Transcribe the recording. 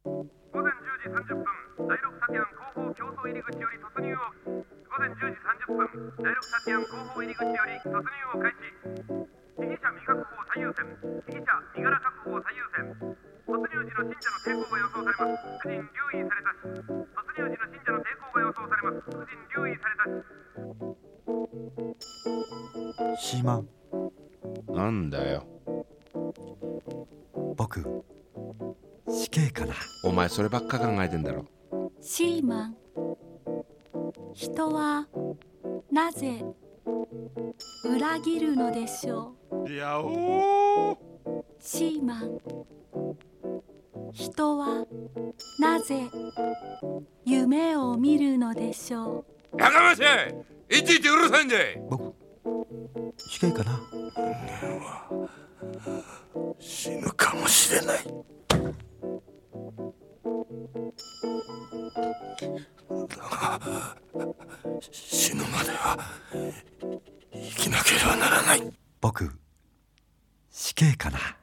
午前10時30分第6サティアン後方競争入り口より突入を午前10時30分第6サティアン後方入り口より突入を開始被疑者身確保最優先被疑者身柄確保最優先突入時の信者の抵抗が予想されます夫人留意されたし突入時の信者の抵抗が予想されます夫人留意されたしシーマンなんだよ。僕死刑かな？お前そればっか考えてんだろ。シーマン人はなぜ裏切るのでしょいやおうシーマン人はなぜ夢を見るのでしょう？やかましい。いちいちうるさいんで僕死刑かな？死ぬかもしれないだが死ぬまでは生きなければならない。僕死刑かな。